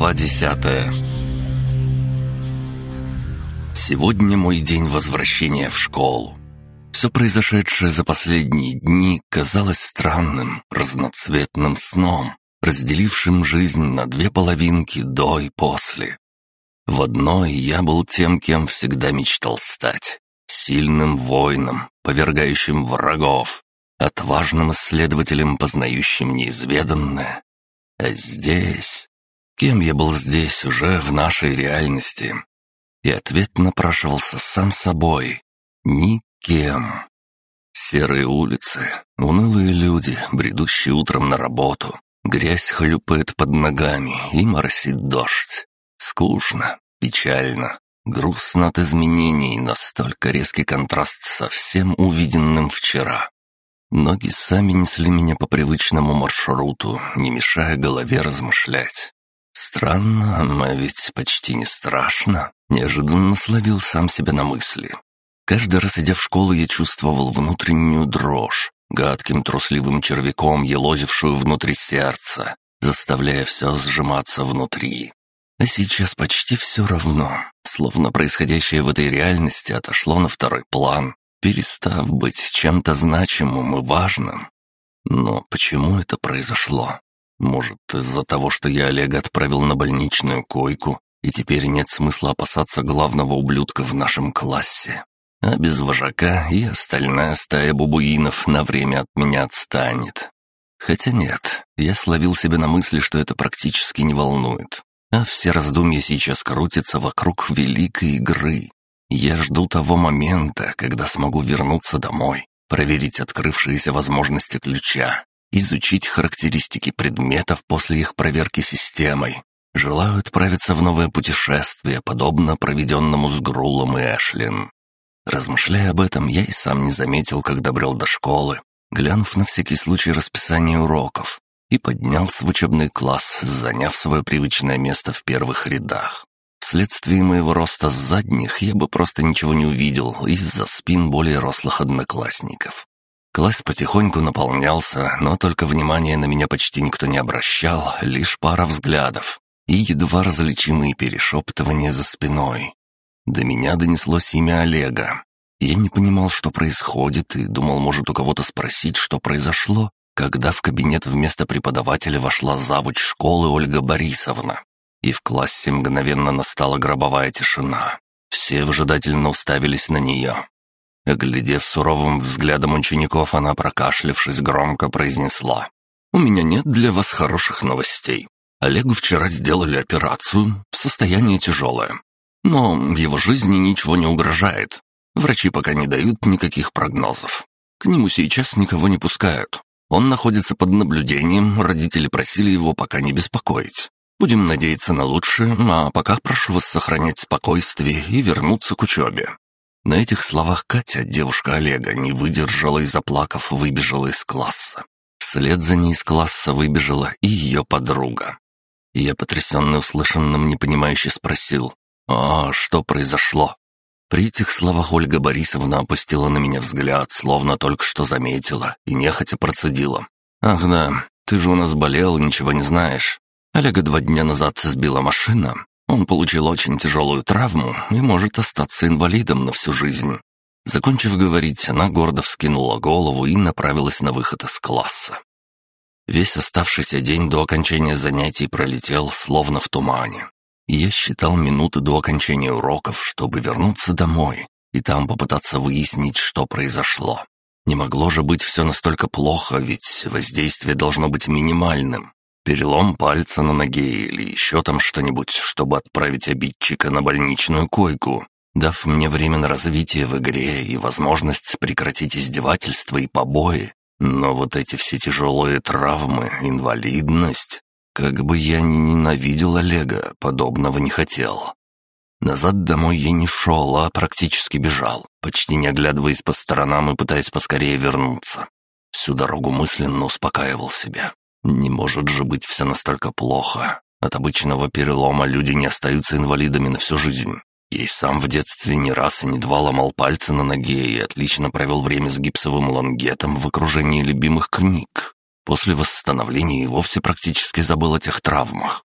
Глава десятая Сегодня мой день возвращения в школу. Все произошедшее за последние дни казалось странным, разноцветным сном, разделившим жизнь на две половинки до и после. В одной я был тем, кем всегда мечтал стать. Сильным воином, повергающим врагов, отважным исследователем, познающим неизведанное. А здесь... Кем я был здесь уже в нашей реальности? И ответ напрашивался сам собой. Никем. Серые улицы, унылые люди, бредущие утром на работу. Грязь хлюпает под ногами и моросит дождь. Скучно, печально, грустно от изменений, настолько резкий контраст со всем увиденным вчера. Ноги сами несли меня по привычному маршруту, не мешая голове размышлять. Странно, а ведь почти не страшно. Неожиданно словил сам себя на мысли. Каждый раз, идя в школу, я чувствовал внутреннюю дрожь, гадким трусливым червяком, елозившую внутри сердца, заставляя все сжиматься внутри. А сейчас почти все равно, словно происходящее в этой реальности отошло на второй план, перестав быть чем-то значимым и важным. Но почему это произошло? Может, из-за того, что я Олега отправил на больничную койку, и теперь нет смысла опасаться главного ублюдка в нашем классе. А без вожака и остальная стая бубуинов на время от меня отстанет. Хотя нет, я словил себя на мысли, что это практически не волнует. А все раздумья сейчас крутятся вокруг великой игры, я жду того момента, когда смогу вернуться домой, проверить открывшиеся возможности ключа, изучить характеристики предметов после их проверки системой. Желаю отправиться в новое путешествие, подобно проведенному с Грулом и Эшлин. Размышляя об этом, я и сам не заметил, когда брел до школы, глянув на всякий случай расписание уроков, и поднялся в учебный класс, заняв свое привычное место в первых рядах. Вследствие моего роста с задних я бы просто ничего не увидел из-за спин более рослых одноклассников. Класс потихоньку наполнялся, но только внимания на меня почти никто не обращал, лишь пара взглядов и едва различимые перешептывания за спиной. До меня донеслось имя Олега. Я не понимал, что происходит, и думал, может, у кого-то спросить, что произошло, когда в кабинет вместо преподавателя вошла завуч школы Ольга Борисовна и в классе мгновенно настала гробовая тишина. Все выжидательно уставились на нее. Оглядев суровым взглядом учеников, она, прокашлявшись, громко произнесла. «У меня нет для вас хороших новостей. Олегу вчера сделали операцию, состояние тяжелое. Но его жизни ничего не угрожает. Врачи пока не дают никаких прогнозов. К нему сейчас никого не пускают. Он находится под наблюдением, родители просили его пока не беспокоить. Будем надеяться на лучшее, а пока прошу вас сохранять спокойствие и вернуться к учебе». На этих словах Катя, девушка Олега, не выдержала и, заплакав, выбежала из класса. Вслед за ней из класса выбежала и ее подруга. И я, потрясенный услышанным, непонимающе спросил, «А что произошло?» При этих словах Ольга Борисовна опустила на меня взгляд, словно только что заметила, и нехотя процедила. «Ах да, ты же у нас болел, ничего не знаешь. Олега два дня назад сбила машина. Он получил очень тяжелую травму и может остаться инвалидом на всю жизнь. Закончив говорить, она гордо вскинула голову и направилась на выход из класса. Весь оставшийся день до окончания занятий пролетел словно в тумане. Я считал минуты до окончания уроков, чтобы вернуться домой и там попытаться выяснить, что произошло. Не могло же быть все настолько плохо, ведь воздействие должно быть минимальным. Перелом пальца на ноге или еще там что-нибудь, чтобы отправить обидчика на больничную койку, дав мне время на развитие в игре и возможность прекратить издевательства и побои. Но вот эти все тяжелые травмы, инвалидность... Как бы я ни ненавидел Олега, подобного не хотел. Назад домой я не шел, а практически бежал, почти не оглядываясь по сторонам и пытаясь поскорее вернуться. Всю дорогу мысленно успокаивал себя. Не может же быть все настолько плохо. От обычного перелома люди не остаются инвалидами на всю жизнь. Я и сам в детстве не раз и не два ломал пальцы на ноге и отлично провел время с гипсовым лангетом в окружении любимых книг. После восстановления и вовсе практически забыл о тех травмах.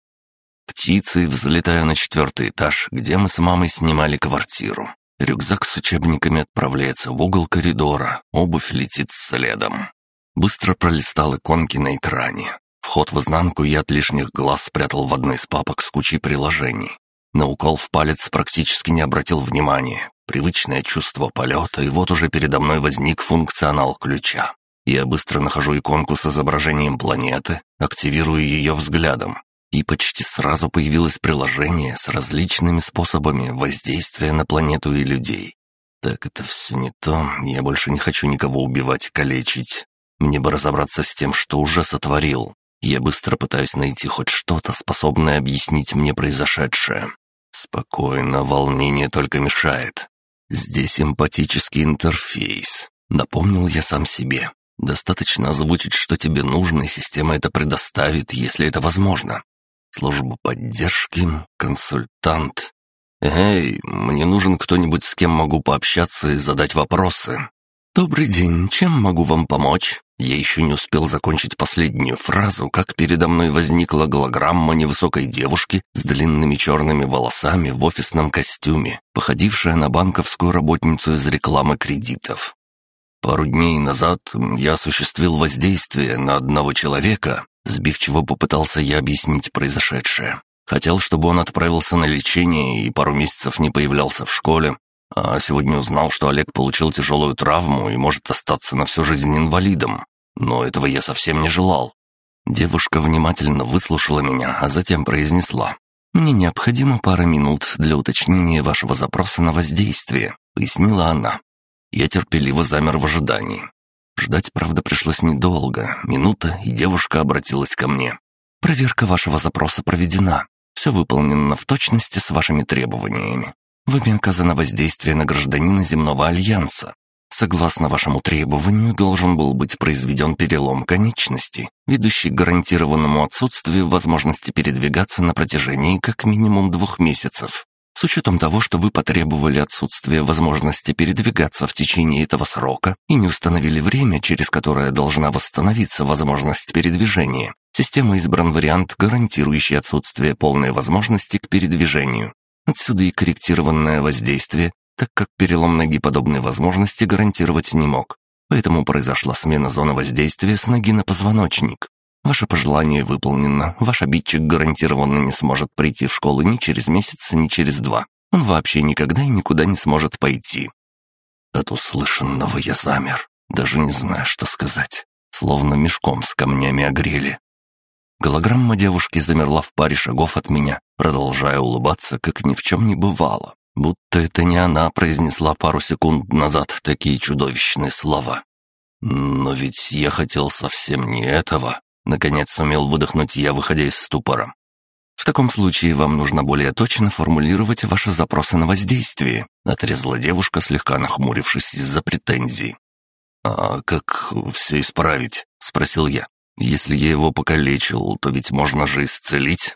Птицей взлетаю на четвертый этаж, где мы с мамой снимали квартиру. Рюкзак с учебниками отправляется в угол коридора, обувь летит следом. Быстро пролистал иконки на экране. Вход в изнанку я от лишних глаз спрятал в одной из папок с кучей приложений. На укол в палец практически не обратил внимания. Привычное чувство полета, и вот уже передо мной возник функционал ключа. Я быстро нахожу иконку с изображением планеты, активирую ее взглядом. И почти сразу появилось приложение с различными способами воздействия на планету и людей. Так это все не то, я больше не хочу никого убивать и калечить. Мне бы разобраться с тем, что уже сотворил. Я быстро пытаюсь найти хоть что-то, способное объяснить мне произошедшее. Спокойно, волнение только мешает. Здесь эмпатический интерфейс. Напомнил я сам себе. Достаточно озвучить, что тебе нужно, и система это предоставит, если это возможно. Служба поддержки, консультант. Эй, мне нужен кто-нибудь, с кем могу пообщаться и задать вопросы. «Добрый день, чем могу вам помочь?» Я еще не успел закончить последнюю фразу, как передо мной возникла голограмма невысокой девушки с длинными черными волосами в офисном костюме, походившая на банковскую работницу из рекламы кредитов. Пару дней назад я осуществил воздействие на одного человека, сбивчиво попытался я объяснить произошедшее. Хотел, чтобы он отправился на лечение и пару месяцев не появлялся в школе, а сегодня узнал, что Олег получил тяжелую травму и может остаться на всю жизнь инвалидом. Но этого я совсем не желал. Девушка внимательно выслушала меня, а затем произнесла. «Мне необходимо пара минут для уточнения вашего запроса на воздействие», — пояснила она. Я терпеливо замер в ожидании. Ждать, правда, пришлось недолго. Минута, и девушка обратилась ко мне. «Проверка вашего запроса проведена. Все выполнено в точности с вашими требованиями. Вами оказано воздействие на гражданина Земного Альянса. Согласно вашему требованию, должен был быть произведен перелом конечности, ведущий к гарантированному отсутствию возможности передвигаться на протяжении как минимум двух месяцев. С учетом того, что вы потребовали отсутствия возможности передвигаться в течение этого срока и не установили время, через которое должна восстановиться возможность передвижения, система избран вариант, гарантирующий отсутствие полной возможности к передвижению. Отсюда и корректированное воздействие, так как перелом ноги подобной возможности гарантировать не мог. Поэтому произошла смена зоны воздействия с ноги на позвоночник. Ваше пожелание выполнено, ваш обидчик гарантированно не сможет прийти в школу ни через месяц, ни через два. Он вообще никогда и никуда не сможет пойти. От услышанного я замер, даже не знаю, что сказать. Словно мешком с камнями огрели. Голограмма девушки замерла в паре шагов от меня, продолжая улыбаться, как ни в чем не бывало. Будто это не она произнесла пару секунд назад такие чудовищные слова. Но ведь я хотел совсем не этого. Наконец сумел выдохнуть я, выходя из ступора. В таком случае вам нужно более точно формулировать ваши запросы на воздействие, отрезала девушка, слегка нахмурившись из-за претензий. «А как все исправить?» — спросил я. Если я его покалечил, то ведь можно же исцелить».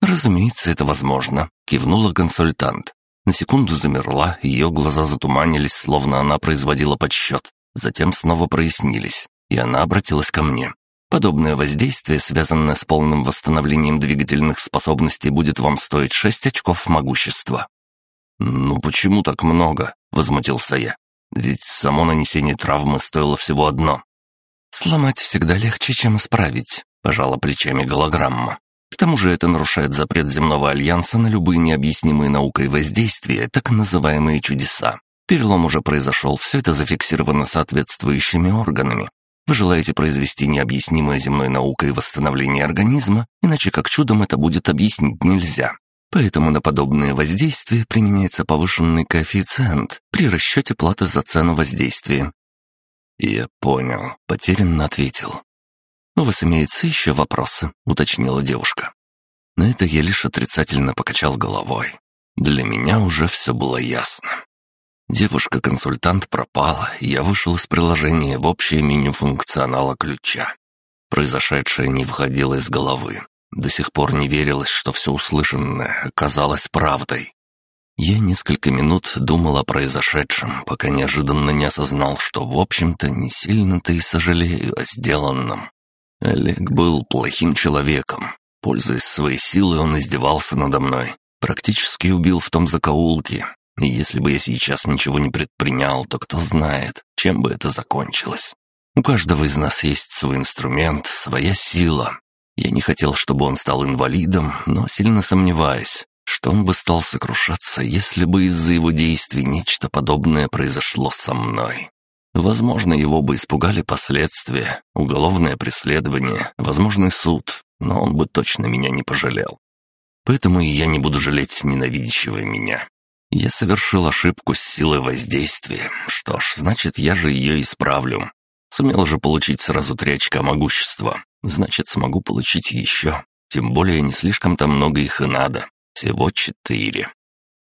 «Разумеется, это возможно», — кивнула консультант. На секунду замерла, ее глаза затуманились, словно она производила подсчет. Затем снова прояснились, и она обратилась ко мне. Подобное воздействие, связанное с полным восстановлением двигательных способностей, будет вам стоить шесть очков могущества. «Ну почему так много?» — возмутился я. «Ведь само нанесение травмы стоило всего одно». «Сломать всегда легче, чем исправить», — пожала плечами голограмма. К тому же это нарушает запрет Земного Альянса на любые необъяснимые наукой воздействия, так называемые чудеса. Перелом уже произошел, все это зафиксировано соответствующими органами. Вы желаете произвести необъяснимое земной наукой восстановление организма, иначе как чудом это будет объяснить нельзя. Поэтому на подобные воздействия применяется повышенный коэффициент при расчете платы за цену воздействия. «Я понял», — потерянно ответил. «У вас имеются еще вопросы?» — уточнила девушка. На это я лишь отрицательно покачал головой. Для меня уже все было ясно. Девушка-консультант пропала, и я вышел из приложения в общее меню функционала ключа. Произошедшее не входило из головы. До сих пор не верилось, что все услышанное оказалось правдой. Я несколько минут думал о произошедшем, пока неожиданно не осознал, что, в общем-то, не сильно-то и сожалею о сделанном. Олег был плохим человеком. Пользуясь своей силой, он издевался надо мной. Практически убил в том закоулке. И если бы я сейчас ничего не предпринял, то кто знает, чем бы это закончилось. У каждого из нас есть свой инструмент, своя сила. Я не хотел, чтобы он стал инвалидом, но сильно сомневаюсь, что он бы стал сокрушаться, если бы из-за его действий нечто подобное произошло со мной. Возможно, его бы испугали последствия, уголовное преследование, возможный суд, но он бы точно меня не пожалел. Поэтому и я не буду жалеть ненавидящего меня. Я совершил ошибку с силой воздействия. Что ж, значит, я же ее исправлю. Сумел же получить сразу три очка могущества. Значит, смогу получить еще. Тем более не слишком-то много их и надо. Всего четыре.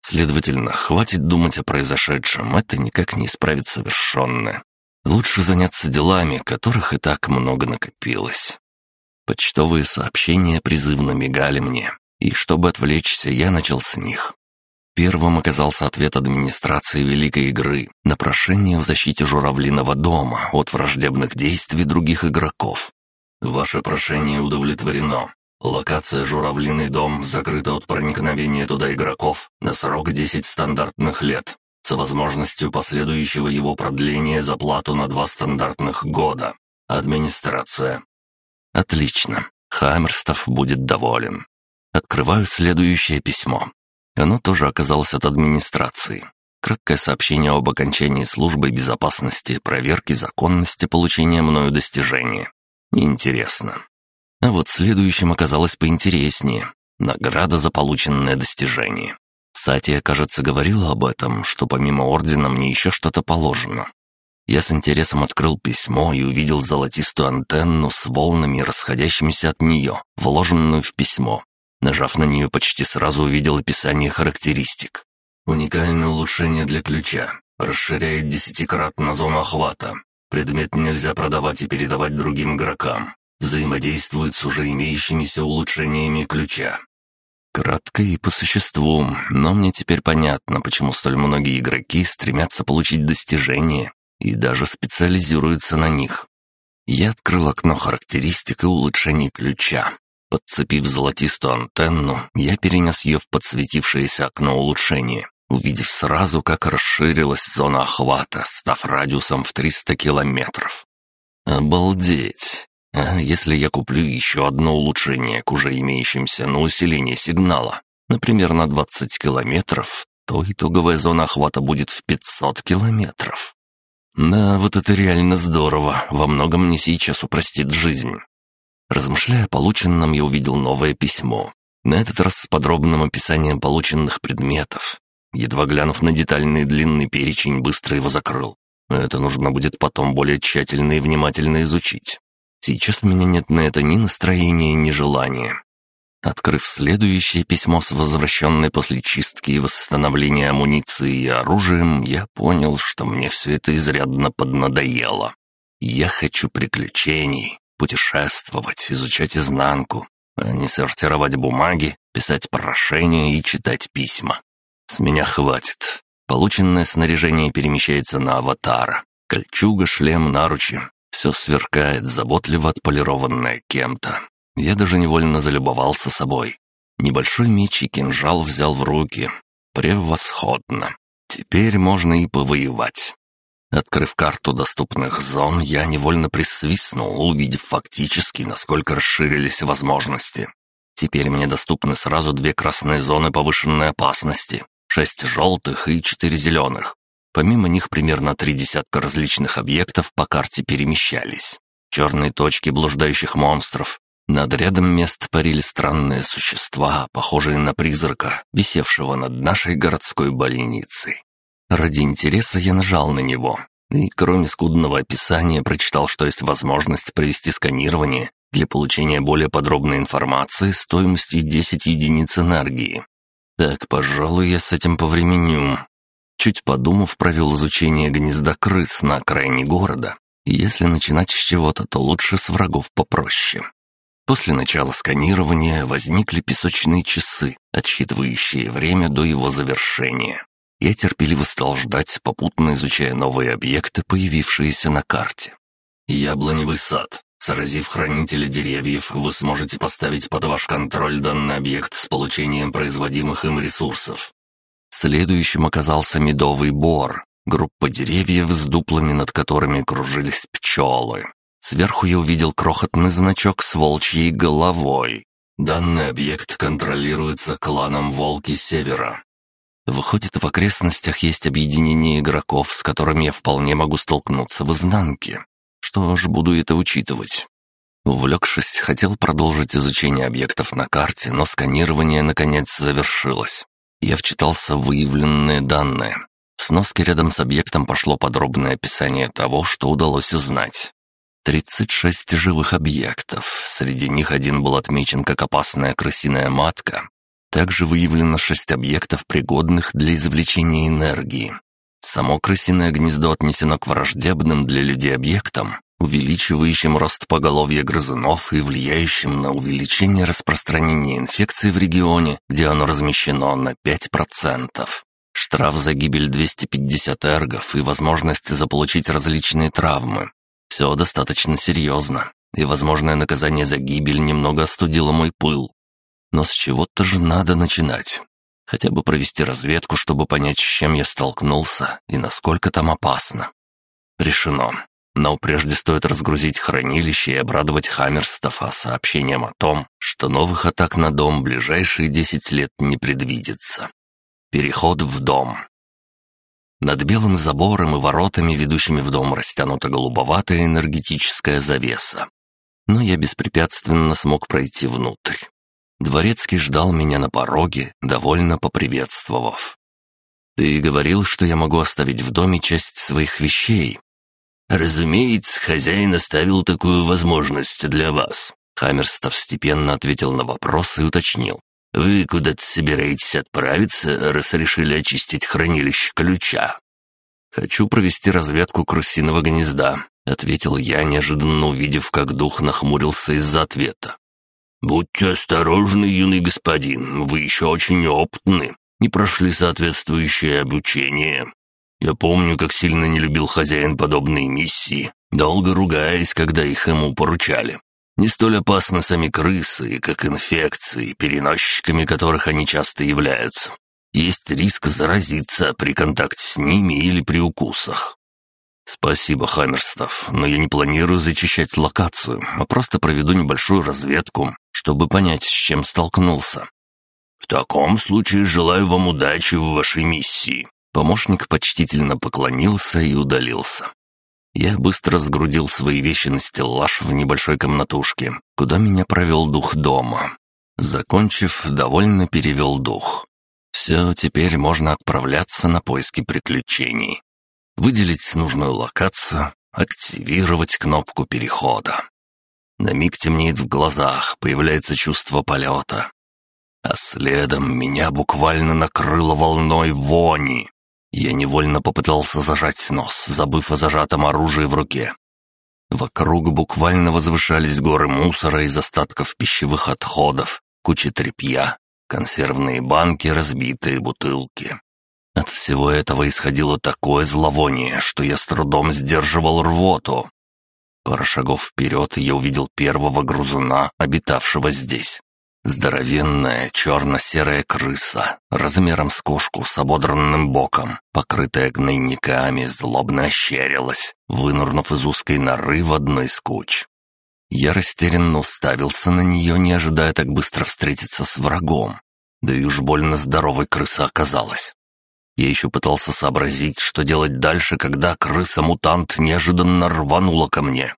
Следовательно, хватит думать о произошедшем, это никак не исправит совершенное. Лучше заняться делами, которых и так много накопилось. Почтовые сообщения призывно мигали мне, и чтобы отвлечься, я начал с них. Первым оказался ответ администрации Великой Игры на прошение в защите Журавлиного дома от враждебных действий других игроков. «Ваше прошение удовлетворено. Локация «Журавлиный дом» закрыта от проникновения туда игроков на срок 10 стандартных лет, с возможностью последующего его продления за плату на два стандартных года. Администрация. Отлично. Хаммерстов будет доволен. Открываю следующее письмо. Оно тоже оказалось от администрации. Краткое сообщение об окончании службы безопасности, проверки законности получения мною достижения. Неинтересно. А вот следующим оказалось поинтереснее. Награда за полученное достижение. Сатия, кажется, говорила об этом, что помимо ордена мне еще что-то положено. Я с интересом открыл письмо и увидел золотистую антенну с волнами, расходящимися от нее, вложенную в письмо. Нажав на нее, почти сразу увидел описание характеристик. Уникальное улучшение для ключа. Расширяет десятикратно зону охвата. Предмет нельзя продавать и передавать другим игрокам взаимодействует с уже имеющимися улучшениями ключа. Кратко и по существу, но мне теперь понятно, почему столь многие игроки стремятся получить достижения и даже специализируются на них. Я открыл окно характеристик и улучшений ключа. Подцепив золотистую антенну, я перенес ее в подсветившееся окно улучшения, увидев сразу, как расширилась зона охвата, став радиусом в 300 километров. Обалдеть! А если я куплю еще одно улучшение к уже имеющимся на усиление сигнала, например, на 20 километров, то итоговая зона охвата будет в 500 километров. Да, вот это реально здорово, во многом мне сейчас упростит жизнь. Размышляя о полученном, я увидел новое письмо. На этот раз с подробным описанием полученных предметов. Едва глянув на детальный длинный перечень, быстро его закрыл. Это нужно будет потом более тщательно и внимательно изучить. Сейчас у меня нет на это ни настроения, ни желания. Открыв следующее письмо с возвращенной после чистки и восстановления амуниции и оружием, я понял, что мне все это изрядно поднадоело. Я хочу приключений, путешествовать, изучать изнанку, а не сортировать бумаги, писать прошения и читать письма. С меня хватит. Полученное снаряжение перемещается на аватара. Кольчуга, шлем, наручи. Все сверкает, заботливо отполированное кем-то. Я даже невольно залюбовался собой. Небольшой меч и кинжал взял в руки. Превосходно. Теперь можно и повоевать. Открыв карту доступных зон, я невольно присвистнул, увидев фактически, насколько расширились возможности. Теперь мне доступны сразу две красные зоны повышенной опасности, шесть желтых и четыре зеленых. Помимо них примерно три десятка различных объектов по карте перемещались. Черные точки блуждающих монстров. Над рядом мест парили странные существа, похожие на призрака, висевшего над нашей городской больницей. Ради интереса я нажал на него, и кроме скудного описания прочитал, что есть возможность провести сканирование для получения более подробной информации стоимостью 10 единиц энергии. Так, пожалуй, я с этим повременю. Чуть подумав, провел изучение гнезда крыс на окраине города. Если начинать с чего-то, то лучше с врагов попроще. После начала сканирования возникли песочные часы, отсчитывающие время до его завершения. Я терпеливо стал ждать, попутно изучая новые объекты, появившиеся на карте. Яблоневый сад, Сразив хранителя деревьев, вы сможете поставить под ваш контроль данный объект с получением производимых им ресурсов. Следующим оказался медовый бор, группа деревьев с дуплами, над которыми кружились пчелы. Сверху я увидел крохотный значок с волчьей головой. Данный объект контролируется кланом Волки Севера. Выходит, в окрестностях есть объединение игроков, с которыми я вполне могу столкнуться в изнанке. Что ж, буду это учитывать. Увлекшись, хотел продолжить изучение объектов на карте, но сканирование наконец завершилось. Я вчитался в выявленные данные. В сноске рядом с объектом пошло подробное описание того, что удалось узнать. 36 живых объектов. Среди них один был отмечен как опасная крысиная матка. Также выявлено 6 объектов, пригодных для извлечения энергии. Само крысиное гнездо отнесено к враждебным для людей объектам, увеличивающим рост поголовья грызунов и влияющим на увеличение распространения инфекции в регионе, где оно размещено на 5%. Штраф за гибель 250 эргов и возможность заполучить различные травмы. Все достаточно серьезно, и возможное наказание за гибель немного остудило мой пыл. Но с чего-то же надо начинать. Хотя бы провести разведку, чтобы понять, с чем я столкнулся и насколько там опасно. Решено. Но прежде стоит разгрузить хранилище и обрадовать Хаммерстафа сообщением о том, что новых атак на дом ближайшие 10 лет не предвидится. Переход в дом. Над белым забором и воротами, ведущими в дом, растянута голубоватая энергетическая завеса. Но я беспрепятственно смог пройти внутрь. Дворецкий ждал меня на пороге, довольно поприветствовав. «Ты говорил, что я могу оставить в доме часть своих вещей». «Разумеется, хозяин оставил такую возможность для вас», Хаммерстов степенно ответил на вопрос и уточнил. «Вы куда-то собираетесь отправиться, раз решили очистить хранилище ключа?» «Хочу провести разведку крысиного гнезда», — ответил я, неожиданно увидев, как дух нахмурился из-за ответа. «Будьте осторожны, юный господин, вы еще очень опытны, не прошли соответствующее обучение. Я помню, как сильно не любил хозяин подобные миссии, долго ругаясь, когда их ему поручали. Не столь опасны сами крысы, как инфекции, переносчиками которых они часто являются. Есть риск заразиться при контакте с ними или при укусах. «Спасибо, Хаммерстов, но я не планирую зачищать локацию, а просто проведу небольшую разведку, чтобы понять, с чем столкнулся». «В таком случае желаю вам удачи в вашей миссии». Помощник почтительно поклонился и удалился. Я быстро сгрудил свои вещи на стеллаж в небольшой комнатушке, куда меня провел дух дома. Закончив, довольно перевел дух. Все, теперь можно отправляться на поиски приключений. Выделить нужную локацию, активировать кнопку перехода. На миг темнеет в глазах, появляется чувство полета. А следом меня буквально накрыло волной вони. Я невольно попытался зажать нос, забыв о зажатом оружии в руке. Вокруг буквально возвышались горы мусора из остатков пищевых отходов, куча тряпья, консервные банки, разбитые бутылки. От всего этого исходило такое зловоние, что я с трудом сдерживал рвоту. Пара шагов вперед, и я увидел первого грузуна, обитавшего здесь. Здоровенная черно-серая крыса, размером с кошку с ободранным боком, покрытая гнойниками, злобно ощерилась, вынурнув из узкой норы в одной из куч. Я растерянно уставился на нее, не ожидая так быстро встретиться с врагом. Да и уж больно здоровой крыса оказалась. Я еще пытался сообразить, что делать дальше, когда крыса-мутант неожиданно рванула ко мне.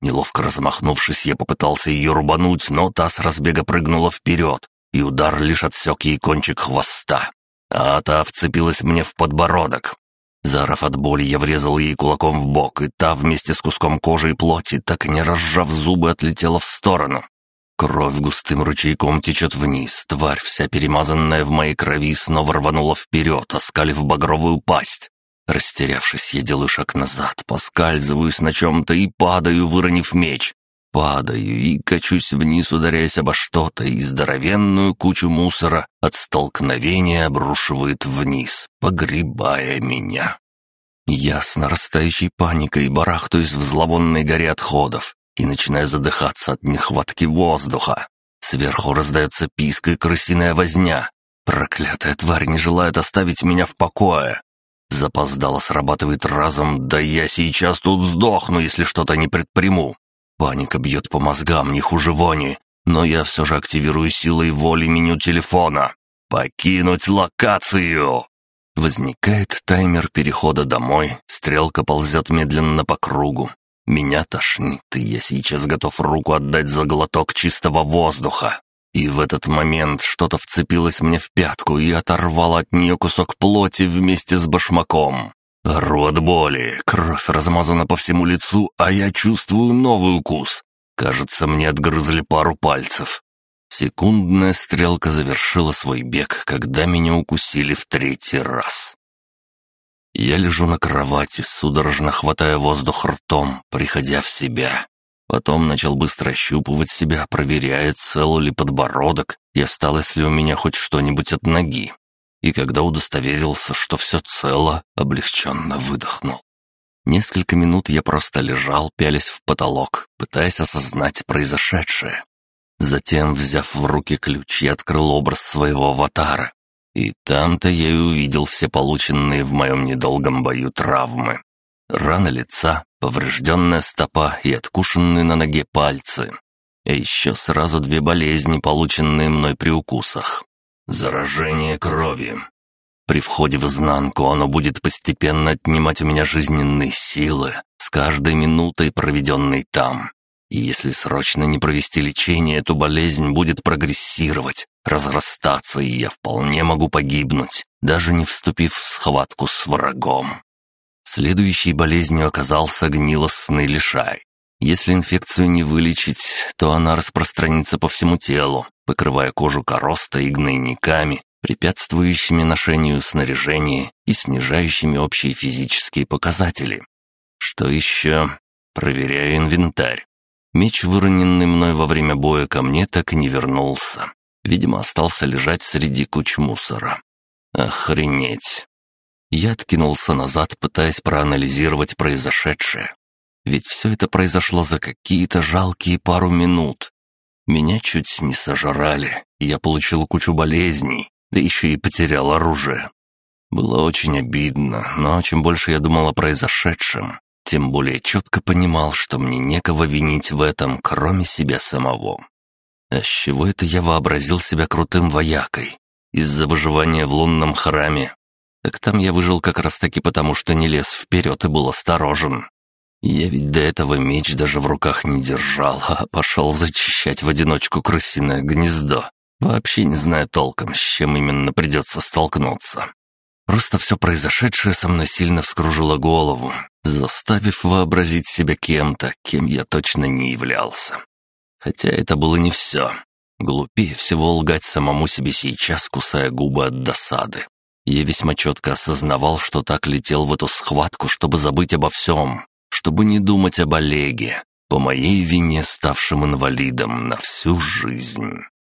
Неловко размахнувшись, я попытался ее рубануть, но та с разбега прыгнула вперед, и удар лишь отсек ей кончик хвоста. А та вцепилась мне в подбородок. Заорав от боли, я врезал ей кулаком в бок, и та вместе с куском кожи и плоти, так и не разжав зубы, отлетела в сторону. Кровь густым ручейком течет вниз, тварь, вся перемазанная в моей крови, снова рванула вперед, оскалив багровую пасть. Растерявшись, я делаю шаг назад, поскальзываюсь на чем-то и падаю, выронив меч. Падаю и качусь вниз, ударяясь обо что-то, и здоровенную кучу мусора от столкновения обрушивает вниз, погребая меня. Я с нарастающей паникой барахтаюсь в зловонной горе отходов. и начинаю задыхаться от нехватки воздуха. Сверху раздается писк и крысиная возня. Проклятая тварь не желает оставить меня в покое. Запоздало срабатывает разум, да я сейчас тут сдохну, если что-то не предприму. Паника бьет по мозгам, не хуже вони, но я все же активирую силой воли меню телефона. «Покинуть локацию!» Возникает таймер перехода домой, стрелка ползет медленно по кругу. Меня тошнит, и я сейчас готов руку отдать за глоток чистого воздуха. И в этот момент что-то вцепилось мне в пятку и оторвало от нее кусок плоти вместе с башмаком. Рот боли, кровь размазана по всему лицу, а я чувствую новый укус. Кажется, мне отгрызли пару пальцев. Секундная стрелка завершила свой бег, когда меня укусили в третий раз. Я лежу на кровати, судорожно хватая воздух ртом, приходя в себя. Потом начал быстро ощупывать себя, проверяя, цел ли подбородок и осталось ли у меня хоть что-нибудь от ноги. И когда удостоверился, что все цело, облегченно выдохнул. Несколько минут я просто лежал, пялясь в потолок, пытаясь осознать произошедшее. Затем, взяв в руки ключ, я открыл образ своего аватара. И там-то я и увидел все полученные в моем недолгом бою травмы. Рана лица, поврежденная стопа и откушенные на ноге пальцы. А еще сразу две болезни, полученные мной при укусах. Заражение крови, при входе в изнанку оно будет постепенно отнимать у меня жизненные силы с каждой минутой, проведенной там. И если срочно не провести лечение, эту болезнь будет прогрессировать, разрастаться, и я вполне могу погибнуть, даже не вступив в схватку с врагом. Следующей болезнью оказался гнилостный лишай. Если инфекцию не вылечить, то она распространится по всему телу, покрывая кожу коростой и гнойниками, препятствующими ношению снаряжения и снижающими общие физические показатели. Что еще? Проверяю инвентарь. Меч, выроненный мной во время боя ко мне, так и не вернулся. Видимо, остался лежать среди куч мусора. Охренеть. Я откинулся назад, пытаясь проанализировать произошедшее. Ведь все это произошло за какие-то жалкие пару минут. Меня чуть не сожрали, я получил кучу болезней, да еще и потерял оружие. Было очень обидно, но чем больше я думал о произошедшем, тем более четко понимал, что мне некого винить в этом, кроме себя самого. А с чего это я вообразил себя крутым воякой? Из-за выживания в лунном храме? Так там я выжил как раз-таки потому, что не лез вперед и был осторожен. Я ведь до этого меч даже в руках не держал, а пошел зачищать в одиночку крысиное гнездо, Вообще не знаю толком, с чем именно придется столкнуться. Просто все произошедшее со мной сильно вскружило голову, заставив вообразить себя кем-то, кем я точно не являлся. Хотя это было не все. Глупее всего лгать самому себе сейчас, кусая губы от досады. Я весьма четко осознавал, что так летел в эту схватку, чтобы забыть обо всем, чтобы не думать об Олеге, по моей вине ставшим инвалидом на всю жизнь.